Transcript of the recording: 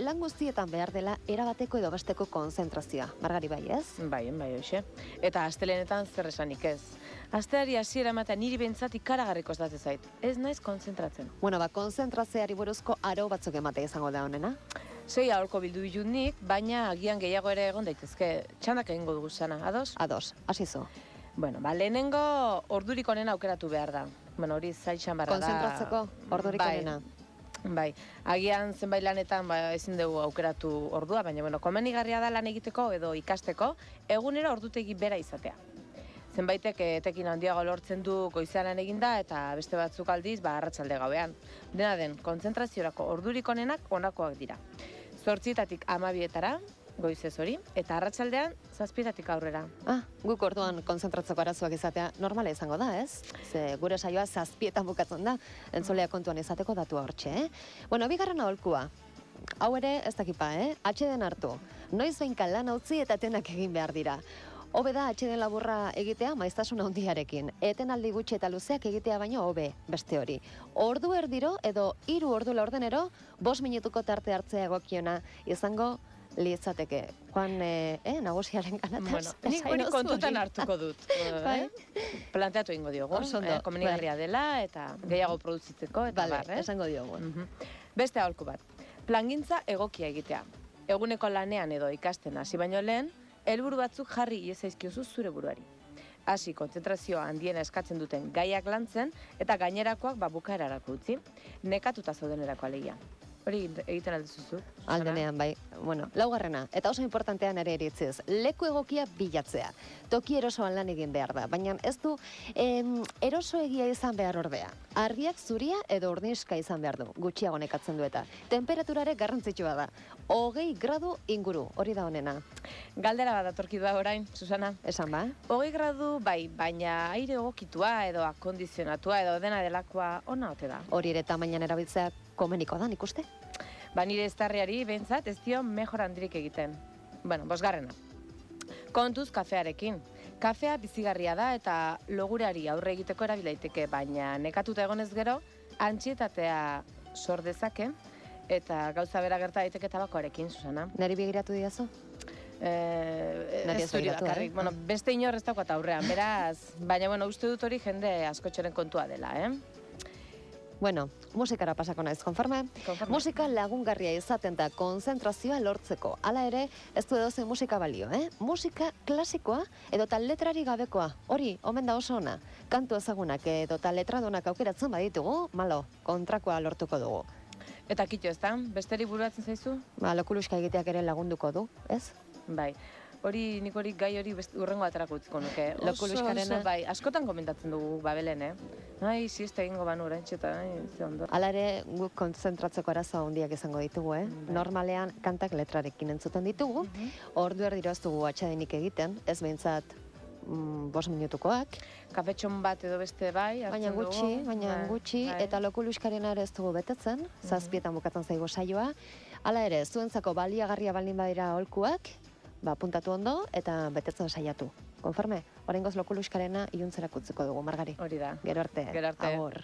lan guztietan behar dela erabateko edo besteko konzentrazioa. Margari bai, ez? Bai, bai, hoxe. Eta astelenetan zer esanik ez. Asteari hasiera ematea niri behintzat ikaragarriko ez date zait. Ez naiz konzentratzen. Bueno, ba, konzentrazioari buruzko aro batzuk ematea izango da honena. Sei aholko bildu ditut baina agian gehiago ere egon daitezke. Txandak egingo dugu sana, ados? Ados, hasi zu. Bueno, ba, lehenengo ordurik onena aukeratu behar da. Bueno, hori zaitxan barra da. Konzentratzeko ordurik Bai. onena. Bai, agian zenbait lanetan ba, ezin dugu aukeratu ordua, baina bueno, komenigarria da lan egiteko edo ikasteko, egunero ordutegi bera izatea. Zenbaitek etekin handiago lortzen du goizean eginda eta beste batzuk aldiz ba arratsalde gauean. Dena den, kontzentraziorako ordurik onenak honakoak dira. Zortzietatik amabietara, goizez hori, eta arratsaldean zazpietatik aurrera. Ah, guk orduan konzentratzeko arazoak izatea normala izango da, ez? Ze gure saioa zazpietan bukatzen da, entzolea kontuan izateko datu hortxe, eh? Bueno, bigarren aholkua. Hau ere, ez dakipa, eh? Atxeden hartu. Noiz behinka lan utzi eta tenak egin behar dira. Hobe da atxeden laburra egitea maiztasun handiarekin. Etenaldi gutxi eta luzeak egitea baino hobe, beste hori. Ordu erdiro edo hiru ordu laurdenero, bost minutuko tarte hartzea egokiona izango litzateke. Juan, eh, eh nagusiaren kanataz. Bueno, nik hori kontutan hori. hartu dut. Bai. eh? Planteatu ingo diogu, eh, komenigarria dela eta gehiago produzitzeko eta Bale, bar, eh? esango diogu. Mhm. Beste aholku bat. Plangintza egokia egitea. Eguneko lanean edo ikasten hasi baino lehen, helburu batzuk jarri iezaizkiozu zure buruari. Hasi kontzentrazioa handiena eskatzen duten gaiak lantzen eta gainerakoak ba bukaerarako utzi. Nekatuta zaudenerako alegia. Hori egiten alduzu Aldenean, bai. Bueno, laugarrena, eta oso importantean ere eritziz, leku egokia bilatzea. Toki erosoan lan egin behar da, baina ez du em, eroso egia izan behar ordea. Argiak zuria edo urdinska izan behar du, gutxiago nekatzen du eta. Temperaturare garrantzitsua da. Hogei gradu inguru, hori da honena. Galdera bat datorki da orain, Susana. Esan ba? Hogei gradu bai, baina aire egokitua edo akondizionatua edo dena delakoa ona ote da. Hori ere tamainan erabiltzea komeniko da, nik uste? Ba nire estarriari behintzat ez dio mejor handirik egiten. Bueno, bosgarrena. Kontuz kafearekin. Kafea bizigarria da eta logureari aurre egiteko erabilaiteke, baina nekatuta egonez gero, antxietatea sor dezake, eta gauza bera gerta daiteke tabakoarekin, Susana. Neri begiratu diazu? Eh, Nari ez zuri bakarrik. eh? Bueno, beste inor ez daukat aurrean, beraz, baina bueno, uste dut hori jende askotxeren kontua dela, eh? Bueno, musikara pasako naiz, konforme? Konforme. Musika lagungarria izaten da konzentrazioa lortzeko. Hala ere, ez du edozein musika balio, eh? Musika klasikoa edo tal letrari gabekoa. Hori, omen da oso ona. Kantu ezagunak edo tal letradunak aukeratzen baditugu, malo, kontrakoa lortuko dugu. Eta kitxo ez da, besteri buruatzen zaizu? Ba, lokuluska egiteak ere lagunduko du, ez? Bai. Hori, nik hori gai hori urrengo aterako utziko nuke. Lokuluskarena. bai, askotan komentatzen dugu babelen, eh? Ai, siesta egingo banu oraintxe eta, ondo. Hala ere, guk konzentratzeko arazo handiak izango ditugu, eh? Bai. Normalean kantak letrarekin entzuten ditugu, Mhm. ordu erdiro ez dugu atxadenik egiten, ez behintzat mm, bost minutukoak, Kafetxon bat edo beste bai, baina dugu. gutxi, baina Bai, gutxi, bai. eta lokuluskarena ere ez dugu betetzen, zazpietan bukatzen zaigu saioa. Hala ere, zuentzako baliagarria baldin badira holkuak, ba, puntatu ondo eta betetzen saiatu. Konforme, oraingoz lokuluskarena iuntzerak utziko dugu, Margari. Hori da. Gero arte. Gero arte. Agur.